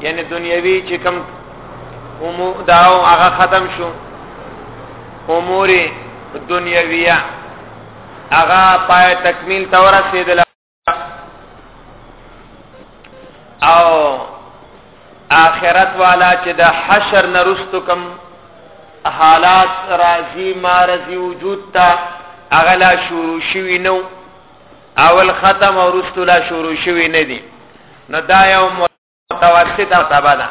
یعنی دنیوي چې کوم امور داو هغه ختم شو امور دنیویه هغه پای تکمیل ته ورسېدل او آخرت والا چې د حشر نرستو کم حالات راځي مارزي وجود ته اغلا شروع شوی نو اول ختم او رستو لا شروع شوی نه دی نو دا یو متوسط او تبا ده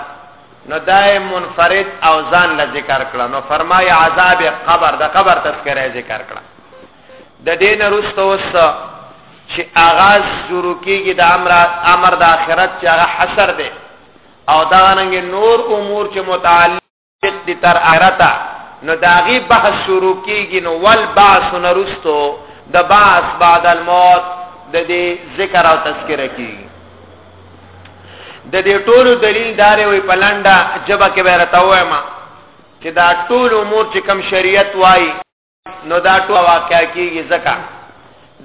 نو دا منفرد او ځان ل ذکر کړه نو فرمای عذاب قبر د قبر تذکره ذکر کړه د دین رستو وس چې آغاز شروع کیږي د امر امر د آخرت چې هغه حشر دی او دا ننګ نور امور چې متعلق دي تر اخرته نو داغي بحث شروع کیږي نو ول باس نرستو د باس بعد الموت د دې ذکر او تذکرہ کیږي د دې ټولو دلیل داري وي پلانډا جبا کې به راتاوه ما چې دا ټول امور چې کم شریعت وای نو دا ټول واقع کیږي ځکه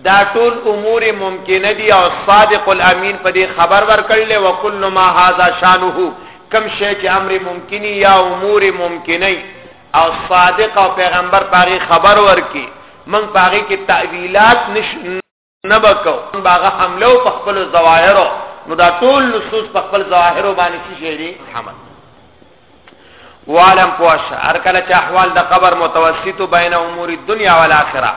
دا ټول امور ممکن دي او صادق الامین په دې خبر ورکړل او کل ما هاذا شانه کم شی چې امر ممکنی یا امور ممکنی او صادق او پیغمبر پاغي خبر ورکی من پاغي کې تعویلات نش نه بکو باغه حمله او په خپل ظواهرو نو دا ټول نصوص په خپل ظواهرو باندې څه شي دي حمل وعلم پوش هر کله چې احوال د قبر متوسط بین امور الدنیا والآخرة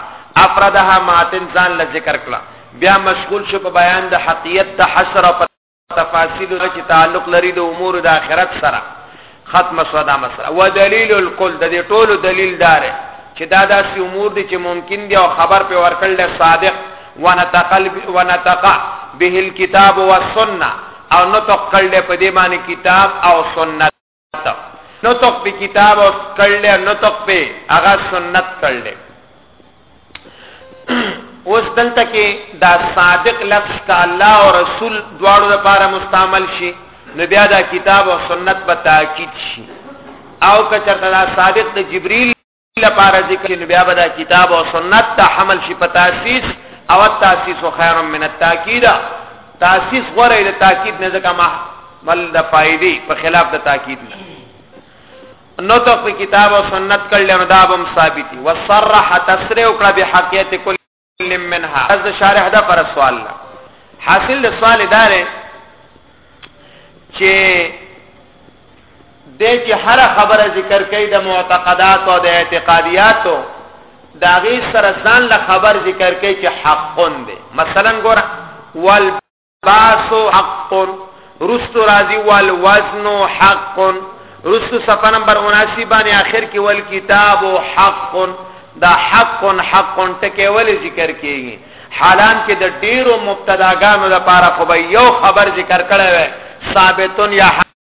افردها ماتن ځان ل ذکر کړه بیا مشغول شو په بیان د حقیقت د حشر او تفاصیل د چې تعلق لري د امور د آخرت سره ختم سودا مسره و دلیل الکل د دې ټولو دلیل دار چې دا داسې امور دي چې ممکن دي او خبر په ورکړل د صادق ونتقل ونتقع به الكتاب والسنه او نطق کړل په دې باندې کتاب او سنت نطق په کتاب او کړل نطق په هغه سنت کړل اوس دلته کې دا صادق لفظ کا الله او رسول دواړو لپاره مستعمل شي نو بیا دا کتاب او سنت په تاکید شي او کچرته دا صادق د جبريل لپاره ذکر نو بیا به دا کتاب او سنت ته حمل شي په تاسیس او تاسیس خیر من التاکید تاسیس غره د تاکید نه ځکه ما مل د فائدې په خلاف د تاکید نه نو ته په کتاب او سنت کړل نو دا به ثابتي وصرح تصریح کړه به حقیقت کل منها از شارح دا پر سوال حاصل د سوال دار چې د چې هر خبره ذکر کوي د معتقدات او د اعتقادیاتو دا غي سره ځان له خبر ذکر کوي چې حقون دي مثلا ګور وال باس حق رستو راضی والوزن حق رستو صفحه نمبر 79 باندې آخر کې ول کتاب حق دا حق حق ټکه ول ذکر کیږي حالان کې د ډیرو مبتداګانو لپاره خو به یو خبر ذکر کړی وي ثابتون یا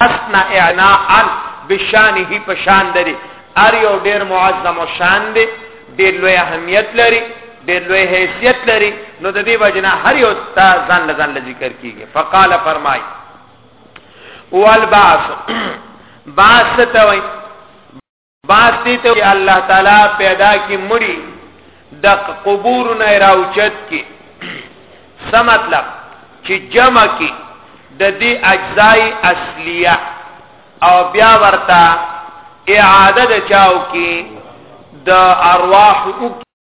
اسنا اعناء بشانه په شان لري ار یو ډیر معظم او شان دی ډیر لوی اهمیت لري ډیر لوی حیثیت لري نو د دې وجنه هر یو تا ځان لزان ذکر کیږي فقال فرمای والبعث بعث ته وای باس دې ته الله تعالی پیدا کی مړی د قبور نه راوچت کی څه مطلب چې جمع کی د دې اجزای اصلیه او بیا ورته اعاده د چاو کی د ارواح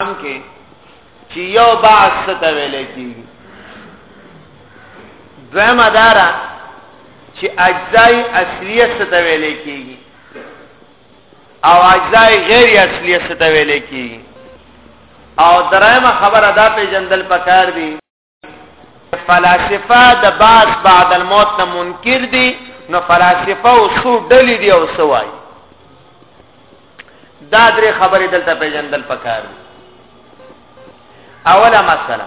کې چې یو بعض څه ته ویل کېږي دویمه دارا چې اجزای اصلیه څه ته ویل کېږي او اجزای غیر اصلیه څه ته ویل کېږي او درایمه خبره دا پیجندل پکار دی فلاسفه د باس بعد الموت نه منکر دي نو فلاسفه او سو ډلې دي او سوای دا درې خبرې دلته پیژندل پکار دي اوله مسله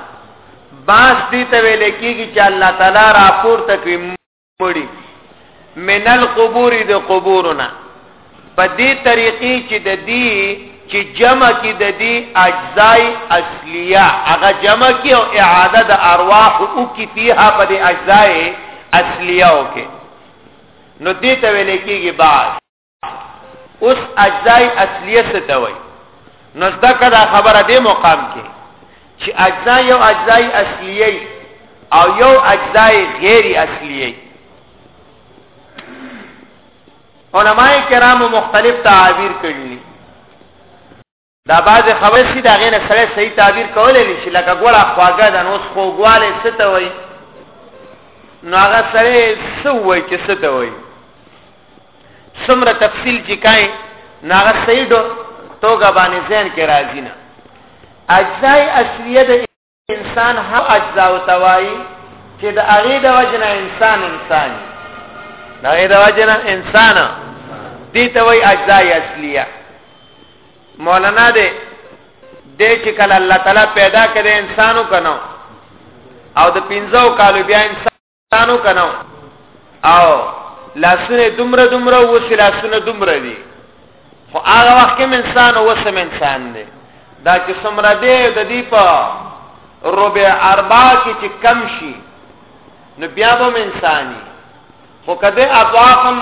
باس دي ته ویل کېږي چې الله تعالی راپور تکوي مړي من القبور د قبورنا په دې طریقې چې د دې چې جمع کې د دې اجزای اصليه هغه جمع کې او اعاده د ارواح او کې فيها په دې اجزای اصليه او کې نو دې ته ویل کېږي بعض اوس اجزای اصلیه څه ته وایي نو ځکه دا خبره دې مقام کې چې اجزا یو اجزای اصلیه او یو اجزای غیر اصلیه علماء کرام مختلف تعابیر کړي دا بعضې خبرې چې د هغې نه سړی صحیح تعبیر کولی نه شي لکه ګوړه خواږه ده نو اوس خوږوالی څه ته وایي نو هغه سړی څه ووایي چې څه ته وایي څومره تفصیل چې کای نو هغه صحیح توګه باندې ذهن کې راځي نه اجزای اصلیه د انسان هغه اجزا او توای چې د هغه د وجنه انسان انسان د هغه د وجنه انسان دي ته وای اجزا اصليه مولانا دې د چې کله الله تعالی پیدا کړي انسانو کنو او د 15 کالو بیا انسان تانو کنو او لاسونه دومره دومره وسه لاسونه دومره دي خو هغه وخت کې انسان او سم انسان دی دا چې سمره دی د دې په ربع اربع کې چې کم شي نو بیا به انساني خو کده اضافم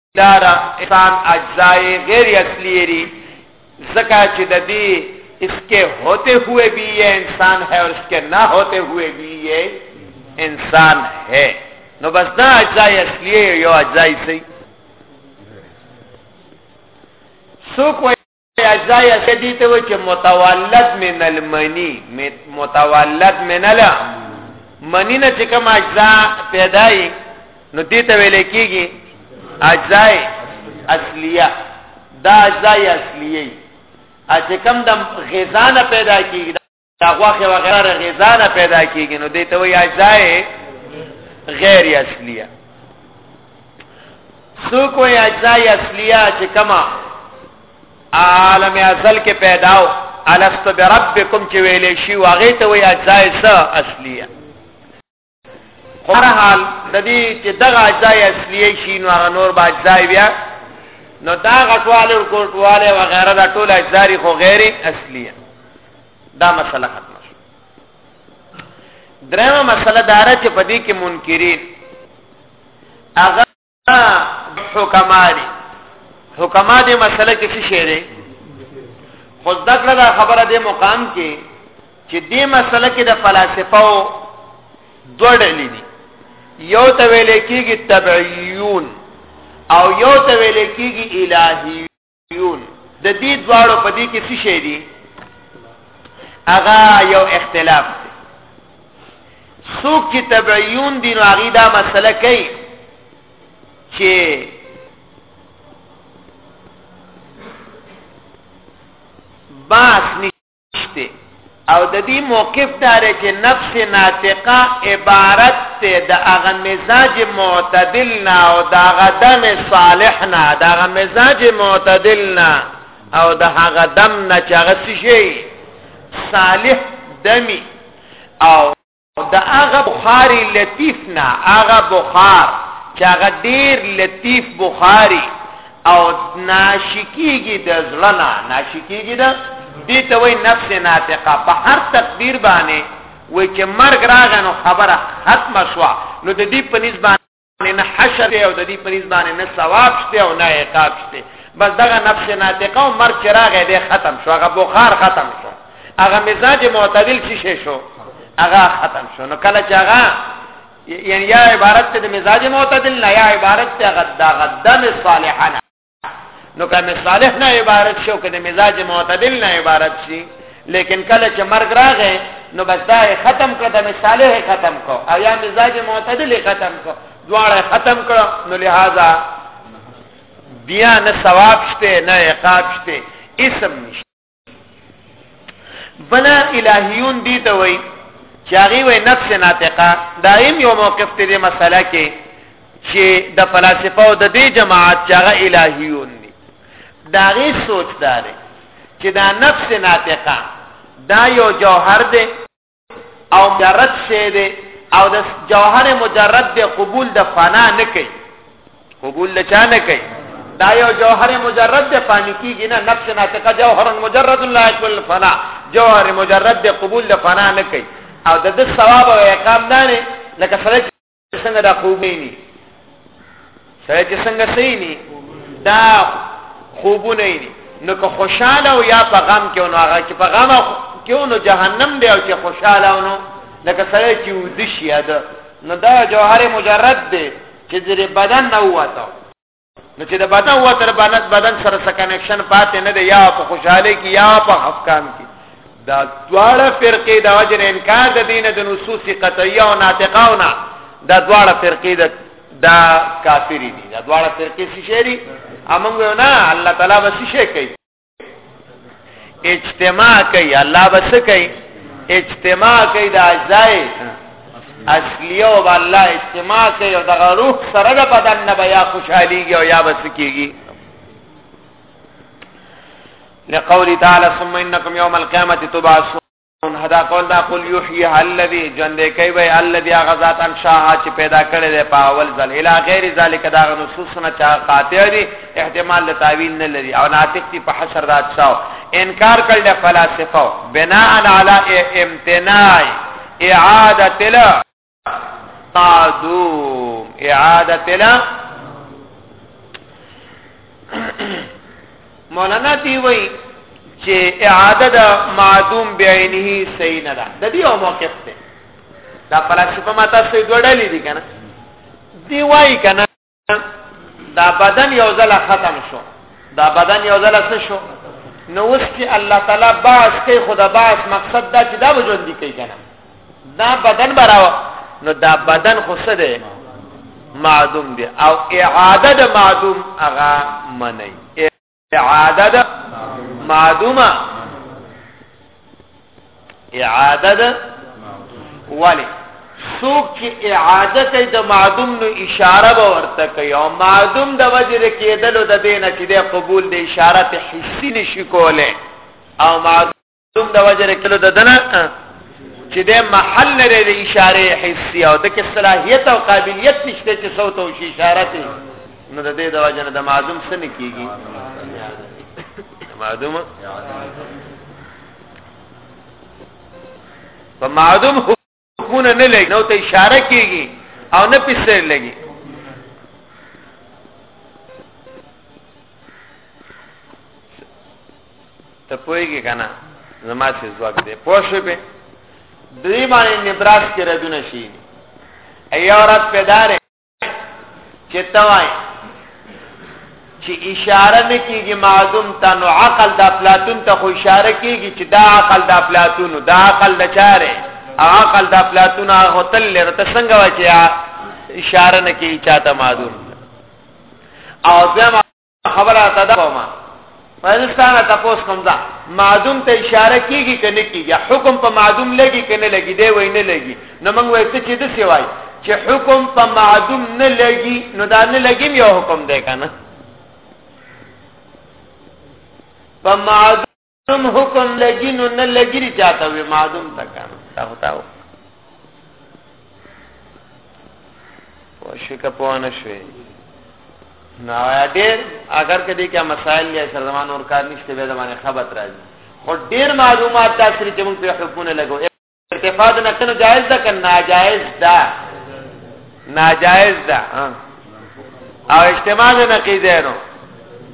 دارا انسان اجزائے غیر اصلی ری زکا چددی اس کے ہوتے ہوئے بھی یہ انسان ہے اور اس کے نہ ہوتے ہوئے بھی یہ انسان ہے نو بس دا اجزائے اصلی یو اجزائے سی سو کوئی اجزاء سدی ته و چې متولد من المنی متولد من لا منی نه چې کوم اجزاء پیدای نو دې ته ویل کېږي اجزاء اصلیه دا اجزاء اصلیه چې کوم د غذا نه پیدا کېږي تاغواخه وغیرہ غذا نه پیدا کیږي نو دې ته وی اجزاء غیر اصلیه سو کوئی اجزاء اصلیه چې کما عالم ازل کې پیداو الست بربکم چې ویلې شي واغې ته وی اجزاء اصلیه خو هر حال د دې چې دغه اجزا اصلي شي نو هغه نور به اجزا بیا نو دا غټواله او کوټواله و غیره دا ټول اجزا خو غیر اصلي دا مسله ختمه شو درېمه مسله دار چې په دې کې منکرین هغه حکما دي حکما دې مسله کې څه شی دی خو ذکر دا خبره دې مقام کې چې دې مسله کې د فلسفو دوه ډلې دي یو ته ویل کېږي تبعیون او یو ته ویل کېږي الهی یون د دې دواړو په دې کې څه شی دی هغه یو اختلاف دی څوک چې تبعیون دي نو هغه دا مسله کوي چې باس ته او د دې موقف دار چې نفس ناطقه عبارت ته د هغه مزاج معتدل نه او د هغه دم صالح نه د هغه مزاج معتدل نه او د هغه دم نه چې هغه شي صالح دمی او د هغه بخاری لطیف نه هغه بخار چې هغه ډیر لطیف بخاری او ناشکیږي د زړه نه ناشکیږي د دې ته وای نفس ناطقه په هر تقدیر باندې وای چې مرګ راغی نو خبره ختمه شوه نو د دې په نسبت نه حشر او د دې پریز باندې نه ثواب شته او نه عقاب شته بس دغه نفس ناطقه او مرګ چې راغی دی ختم شو هغه بخار ختم شو هغه مزاج معتدل شي شو هغه ختم شو نو کله چې هغه یعنی یا عبارت ته د مزاج معتدل نه یا عبارت ته غدا غدا صالحانه نو کامل صالح نه عبارت شو کنه مزاج معتدل نه عبارت شي لیکن کله چې مرګ راغی نو بس دا ختم کړ د مصالح ختم کو او یا مزاج معتدل ختم کو دواړه ختم کړ نو لہذا بیا نه ثواب شته نه عقاب شته اسم نشته بنا الہیون دی ته وای چې هغه وای نفس ناطقه دایم یو موقف ته دې مسله کې چې د فلسفه او د دې جماعت چې هغه الہیون دي دا غي سوچ دار چې دا نفس ناطقه دا یو جوهر دی او مجرد شی دی او د جوهر مجرد دی قبول د فنا نه کوي قبول د چا نه کوي دا یو جوهر مجرد دی فانی کیږي نه نفس ناطقه جوهر مجرد لا یکل فنا جوهر مجرد دی قبول د فنا نه کوي او د د ثواب او اقام نه لکه سره څنګه دا خوبې ني سره چې څنګه صحیح ني دا خوبونه ني نو که خوشاله او یا په غم کې نو هغه چې په غم کې نو جهنم دی او چې خوشاله نو لکه سره چې ودشي دا نو دا جوهر مجرد دی چې د بدن نه وته نو چې د بدن و تر بدن بدن سره څه کنکشن پاتې نه دی یا په خوشحالي کې یا په خفقان کې دا دواړه فرقې د وجه انکار د دین د نصوص قطعیه او ناطقه او نه دا دواړه فرقې د دا کافری دي دا دواړه فرقې څه شي دي امنګ نه الله تعالی وسې شي کوي اجتماع کوي الله بس کوي اجتماع کوي د اجزای اصلي او الله اجتماع کوي او د روح سره د بدن نه بیا خوشحاليږي او یا بس کیږي لقول تعالی ثم انکم یوم القیامت تبعثون ان هدا قول دا قل یحیی الذی جند کوي وی الذی غزات ان شاه چې پیدا کړی دی په اول ځل اله غیر ذالک دا نصوص نه چا قاطع دي احتمال د تعویل نه لري او ناطق دی په حشر ذات شاو انکار کړل فلاسفه بناء علی امتناع اعاده قادوم اعادت لا مولانا دی وای چې اعاده د معدوم بعینه صحیح نه ده د دې او موقف ته دا فلسفه ماته سوی دوړلې دي کنه دی وای کنه دا بدن یو ځل ختم شو دا بدن یو ځل څه شو نو اوس چې الله تعالی باس کوي خدا باس مقصد دا چې دا وجود دی کوي کنه دا بدن براو نو دا بدن خو څه دی معدوم دی او اعاده د معدوم هغه منئ اعاده ده معدومه اعاده ده ولی څوک چې اعاده کوي د معدوم نو اشاره به ورته کوي او معدوم د وجر کېدلو د دینه چې د قبول د اشاره ته حسی نشي کوله او معدوم دوم د وجه رکلو د دنه چې د محل لري د اشاره حسي او د کې صلاحيت او قابلیت نشته چې صوت او اشاره ته نو د دې د وجه د معدوم سن کیږي معدوم په معدوم حکمونه نه لګي نو ته اشاره کیږي او نه پسر لګي ته پوهیږي کنه زما څه ځواک دی پوه شو به دوی باندې نبراس کې ردونه شي ایو رات پیداره چې توای چې اشاره نه کیږي معدوم ته نو عقل د افلاطون ته خو اشاره کیږي چې دا عقل د افلاطون دا عقل د چاره عقل د افلاطون هغه تل لري ته څنګه وای چې اشاره نه کیږي چاته معدوم او زما خبره تا دا ما پاکستان ته پوس کوم دا معدوم ته اشاره کیږي کنه کیږي حکم په معدوم لګي کنه لګي دی وای نه لګي نو موږ وایو چې د سیوای چې حکم په معدوم نه لګي نو دا نه لګي یو حکم دی کنه په معدوم کوم حکم لګی نو نه لګی چاته وی معلوم تکان تاو تاو وشي کپوانه شوي نو ډېر اگر کدی کې مسائل یا سر زمان اور کار نشته به زمانه خبرت راځي خو ډېر معلومات تاسو چې موږ په حکومت لګو ارتفاع د نقشنو جائز ده که ناجائز ده ناجائز ده او اجتماع د نقیدینو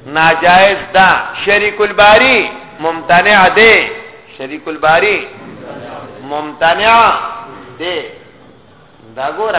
ناجائز ده شریک الباری ممتنع ده شریک الباری ممتنع ده دا ګوره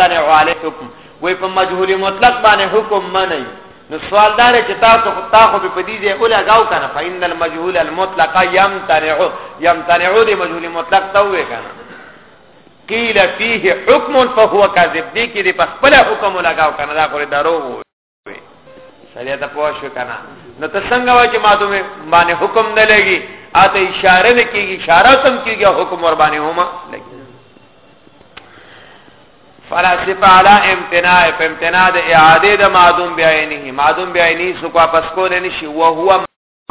تنع علیکم وای په مجهول مطلق باندې حکم منئ نو سوال دار چې تاسو خو تاسو په دې ځای اوله گاو کنه فإن المجهول المطلق يمتنع يمتنع دې مجهول مطلق ته وې کنه قیل فيه حکم فهو کاذب دې کې دې په خپل حکم لگاو کنه دا خو درو سړی ته پوه شو کنه نو ته څنګه وای چې ما ته باندې حکم نه لګي اته اشاره نه کیږي اشاره تم کیږي حکم ور باندې هما لګي فلاسفه علا امتناع په امتناع د اعاده د معدوم بیاینه معدوم بیاینه سو کو پس کول نشي او هو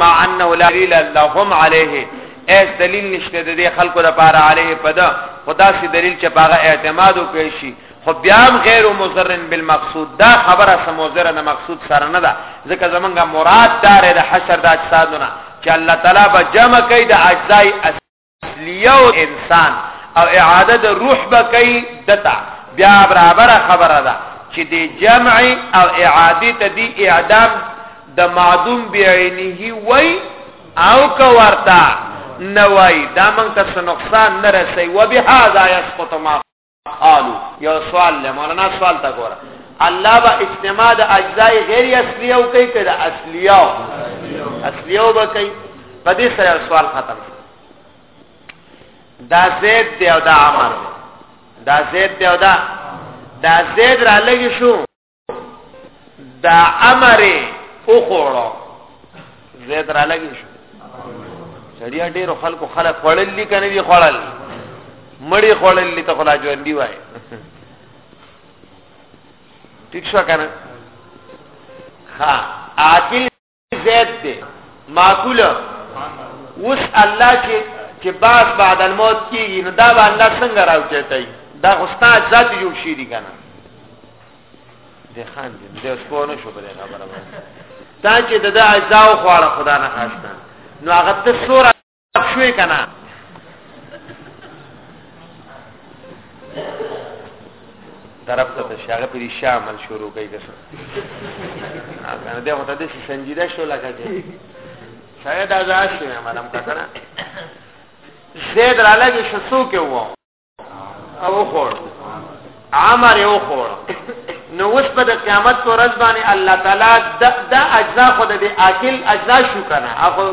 مع انه لا دلیل لهم علیه اس دلیل نشته د دې خلکو لپاره علیه پدا خدا سي دلیل چې پاغه اعتماد وکړي شي خو بیا هم غیر مضرن بالمقصود دا خبره سموزره نه مقصود سره نه ده ځکه زمونږه مراد دار د حشر د اجسادونه چې الله تعالی به جمع کوي د اجزای یو انسان او اعاده د روح به کوي دتا بیا برابر خبره ده چې د جمع او اعاده ته دی اعدام د معدوم بعینه وای او کورتا نوای دا مونږ ته نقصان نه رسي وبهذا يسقط ما قالو یو سوال له مولانا سوال تا ګوره الله با اجتماع د اجزای غیر اصلیه او کوي کړه اصلیه اصلیه او به کوي په دې سره سوال ختم دا زید دی او دا عمر دا زید دی او دا دا زید را لګی شو دا امر او خوړو زید را لګی شو سړیا ډیرو خلکو خلک خړل دي کنه دي خړل مړی خړل دي ته خلا ژوند دی وای ٹھیک شو کنه ها عاقل زید دی معقول اوس الله چې چې باس بعد الموت کیږي نو دا به الله څنګه راوچتای دا غستا ذات یو شی دی کنه د خان دې د سپونه شو بل خبره وایي تا چې د اجزا او خواړه خدا نه خاصه نو هغه ته سوره شوې کنه طرف ته شاغه په دې شامل شروع کوي دسه هغه دې هوته دې سنجیده شو لکه چې شاید ازاش مې ملم کړه زید را لګي شسو کې وو او خور عمر او خور نو اوس په قیامت پر ورځ باندې الله تعالی د د اجزا خود د اکل اجزا شو کنه اخو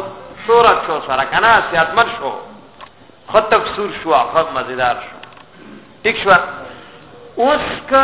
شورت شو سره کنه صحتمند شو خو تفسیر شو خو مزیدار شو ٹھیک شو اوس که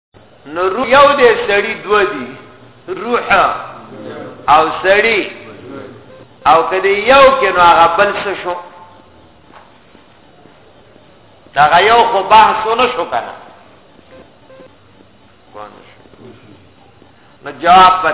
نو روح یو دی سړی دو دی روح او سړی او کدی یو کې نو هغه بل څه شو دا یو خو بحث نه شو کنه نو جواب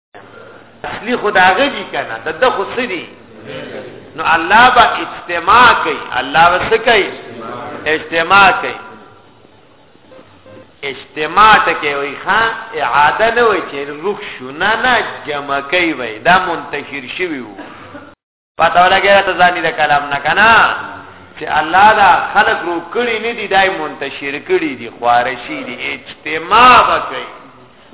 اصلي خداغه دي کنه د د خو سدي نو الله با اجتماع کوي الله وس کوي اجتماع کوي اجتماع ته کې وي ښا اعاده نه وي چې روح شو نه نه جمع کوي وي دا منتشر شوی وو پته ولګی ته ځان دې کلام نه کنه چې الله دا خلق رو کړی نه دی دای منتشر کړی دی خوارشی دی اجتماع وکړي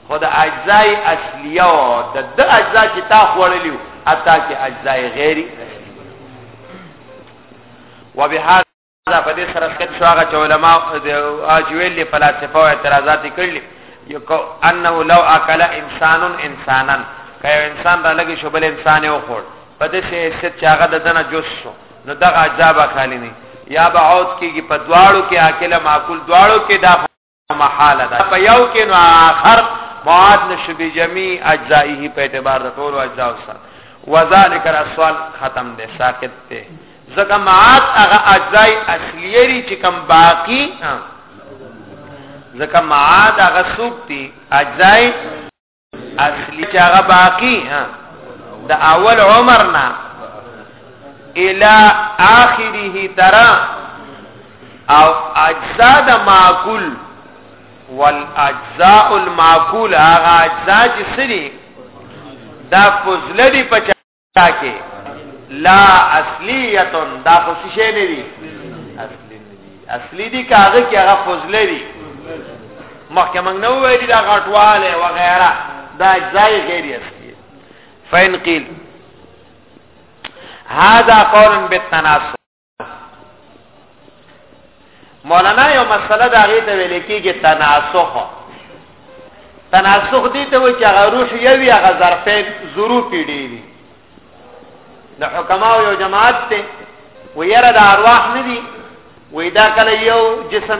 خود اجزای اصلیه او د د اجزا چې تا خوړلیو اتا کې اجزای غیری وبهذا دا په دې سره سکت شو هغه چې علما د اجویل فلسفه او اعتراضات کړل یو انه لو اکل انسان انسانا کای انسان را لګي شو بل انسان یې وخور په دې چې ست چې هغه د دنه جوش شو نو دغه عجابه خالی نه یا به عود کېږي په دواړو کې اکل معقول دواړو کې دا محاله ده په یو کې نو اخر مواد نشو به جميع اجزائه په اعتبار د ټول اجزاء سره وذالک السوال ختم ده ساکت ده ځکه معاد هغه اجزاء اصليه لري چې کم باقی ځکه معاد هغه سوق دي اجزاء اصلي چې هغه باقی ها د اول عمر نه الى اخره ترا او اجزاء د معقول والاجزاء المعقول هغه اجزاء چې سری دا فضل دی په تاکي لا اصليه دا خو شي نه دي اصلي نه دي اصلي دي کاغه کې هغه فضله دي مخکې موږ نو ویلي دا غټواله و غیره دا اجزای غیر اصلي فین قیل هذا قول بالتناسب مولانا یو مسله دا غي ته ویل کېږي تناسخ تناسخ دي ته وي چې هغه روح یوي هغه ظرفین ظروف پیډي د حکما یو جماعت ته ویره د ارواح نه دي وې دا کله یو جسم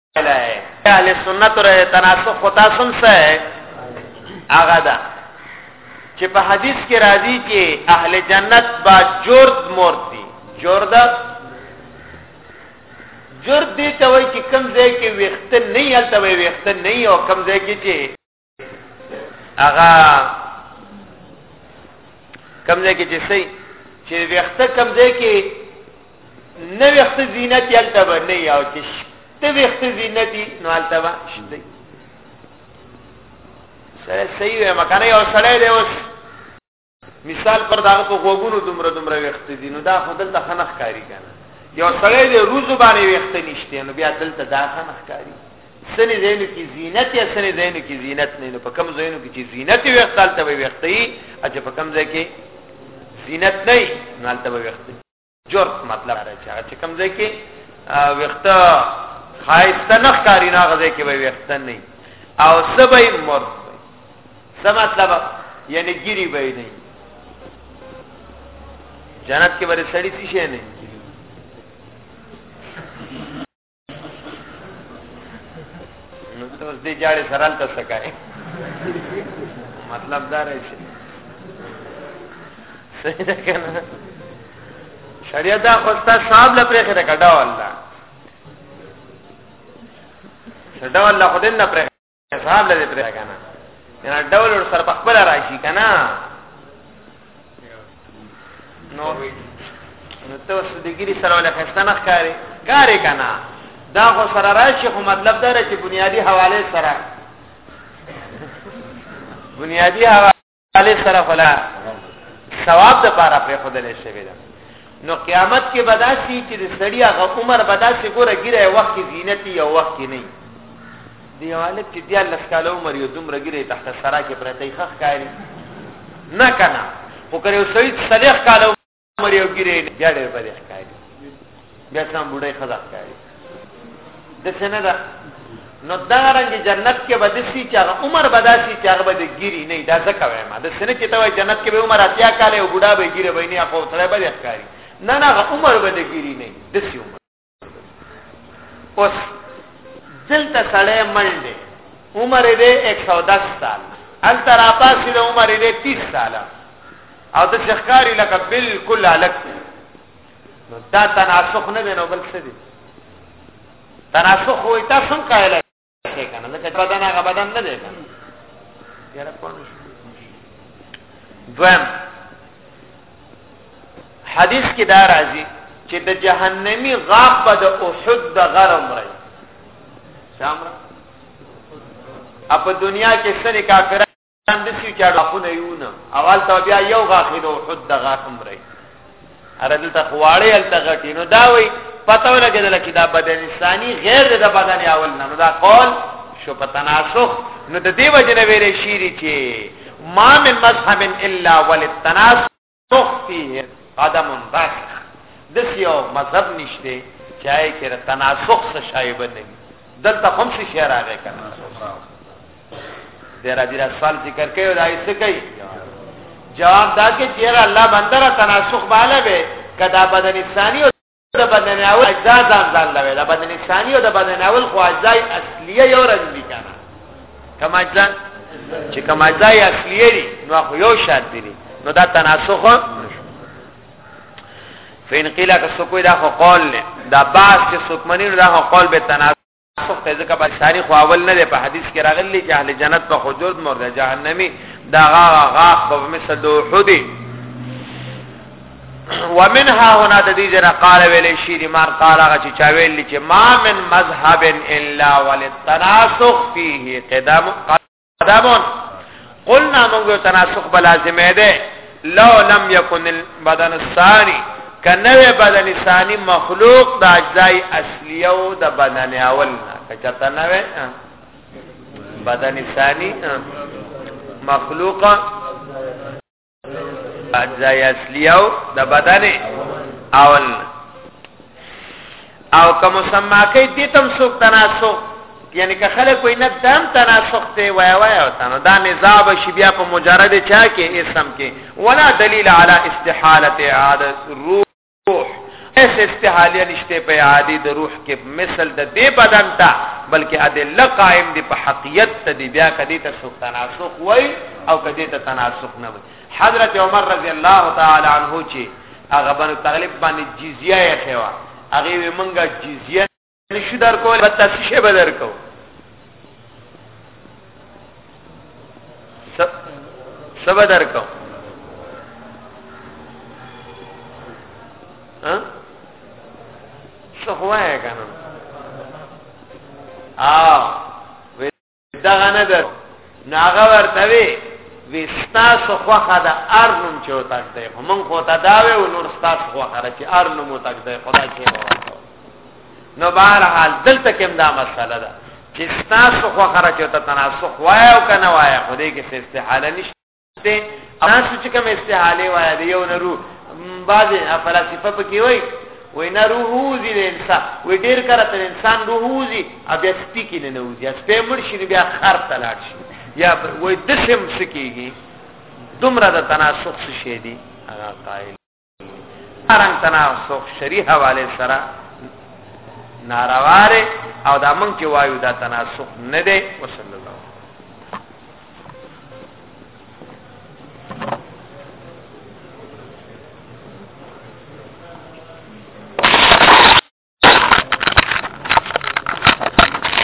اهل سنت ر تناسخ خو تاسو سره هغه ده چې په حدیث کې راځي چې اهل جنت با جرد مرد دي جرد جرد دي ته وایي چې کم ځای کې وخت نه یلته وي وخت نه او کم ځای کې چې هغه کم ځای کې چې سي چې وخت کم ځای کې نو وخت زینت یلته به نه یاو چې ته وخت زینت نو الته به شته سره صحیح وي مکانه یو سړی دی اوس مثال پر داغه په غوګونو دومره دومره وخت دي نو دا خو دلته خنخ کاری کنه یو سړی د روز باندې وخت نشته نو بیا دلته دا خنخ کاری سنې زینو کې زینت یا سنې زینو کې زینت نه نو په کم زینو کې چې زینت وخت دلته وي وخت یې اجه په کم ځای کې زینت نه نه دلته وخت جرس مطلب دا چې هغه کوم ځای کې وخته خایسته نه ښکاری نه غځای کې وي وخته نه او سبې مر څه مطلب یعنی ګيري به نه جنت کې ورې سړی څه شي نه نو ته اوس دې جاړې سره هلته څه کوې مطلب دا دی چې صحیح ده که نه شریعت دا خو ستا صاحب له پرېښې ده که ډول ده څه ډول له خو دې نه پرېښې حساب لري تر کنه یعنی ډول ور سره خپل راشي کنه نو نو ته اوس د ګری سره ولا خستنه ښکاری کاری کنه دا خو سره راشي خو مطلب دا چې بنیادی حواله سره بنیادی حواله علی سره فلا ثواب د پاره پر خدل شوی ده نو قیامت کې بداسي چې د سړی هغه عمر بداسي ګوره ګیره وخت کې زینت یو وخت کې نه دی والد چې دی الله تعالی عمر یو دومره ګیره تحت سرا کې پرته یې خخ کاری نه کنه خو کړو سید صالح کالو عمر یو ګیره بیا ډېر بده ښکاري بیا سم بوډۍ ښځه ښکاري داسې نه ده نو دغه رنګ جنت کې به داسې چې هغه عمر به داسې چې هغه به د ګیري نه وي دا ځکه وایم داسې نه چې ته وایې جنت کې به عمر اتیا کاله او بوډا به یې ګیره به یې نه وي خو سړی بده ښکاري نه نه هغه عمر به د ګیري نه وي داسې عمر اوس دلته سړی مړ دی عمر دې 110 سال ال تر اپاسې د عمر دې 30 سال او د شخکاری لکه بالکل الک نو دا تناسخ نه دی نو بل څه دی تناسخ وې تاسو هم قائل کې کنه لکه بدن هغه بدن نه دی کنه یاره کوم دویم حدیث کې دا راځي چې د جهنمی غاب په د احد د غرم راي شامره اپ دنیا کې سره کافر ځان د سیو چاډو خونه یو نه اول ته بیا یو غاخې دو حد د غاخم رہی اره دلته خواړې الته غټې نو دا وای پته ولګېدل چې دا بدن انساني غیر د بدن اول نه نو دا قول شو په تناسخ نو د دې وجه نه ویلې شيری چې ما من مذهب الا وللتناسخ تخفیه قدم باطنه دسی او مذهب نشته چای کې را تناسخ څه شایب نه وي دلته هم څه شعر راغی کنه ډیر ډیر سوال ذکر کوي دا یې څه کوي جواب دا کې چې الله بندره تناسخ بالا به کدا بدن انساني د بدن اول اجزا ځان ځان لوي د بدن ثاني او د بدن اول خو اجزا اصليه یو رنګ دي کنه کما اجزا چې کما اجزا اصليه دي نو خو یو شان دي نو دا تناسخ فین قیل که سکوی دا خو قول نه دا باس چې سکمنی دا خو قول به تناسخ سخت ځکه په شاری خو اول نه دی په حدیث کې راغلی چې اهل جنت په خجورت مور ده جهنمی دا غا غا په مثل دو حدی ومنها هنا د دې جنا قال ویلې شي دي مار قال هغه چې چا ویلې چې ما من مذهب الا وللتناسخ فيه قدم دابون قلنا موږ تناسخ بلازمه ده لو لم يكن البدن الثاني کنه بدن ثانی مخلوق د اجزای اصلیه او د بدن اول نه کچته نه وي بدن ثانی مخلوق اجزاء اصليه او د بدن اول او که مسما کوي دې تم سوق تناسق یعنی که خلک وي نه دام تناسق ته وای وای او تنو دا نزاب شی بیا په مجرد چا کې اسم کې ولا دلیل علی استحاله اعاده روح روح اس استحالیه نشته په عادي د روح کې مثل د دې بدن ته بلکې ادله قائم دي په حقیقت ته دي بیا کدي ته سوک تناسخ وای او کدي ته تناسخ نه وای حضرت عمر رضی الله تعالی عنہ چې هغه باندې تغلیب باندې جزیه یې خوا هغه وی مونږه جزیه نشو در کول بد تاسو شی به در کو سبا در کو ها څه وایې کنه آ دغه نه ده نو هغه ورته وی وی ستاسو خوخه د ارنم چې او تک دی خو مونږ خو ته دا وی او نور ستاسو خوخه را چې ارنم او تک دی خدا کې ورته نو بهر حال دلته کوم دا مسله ده چې ستاسو خوخه را چې ته تناسخ وای او کنه وای خو دې کې استحاله نشته ته اواز چې کوم استحاله وایي دی یو نه روح بعض فلسفه پکې وایي وای نه روح وزي د انسان وای ډیر کړه تر انسان روح وزي بیا سپی کې نه وزي سپی مړ شي بیا خر ته لاړ شي یا وای د سم سکیږي دومره د تناسخ شي دي هغه قائل ارنګ تنا سوک شری حواله سره نارواره او دا مونږ چې وایو دا تناسخ نه دی وصلی الله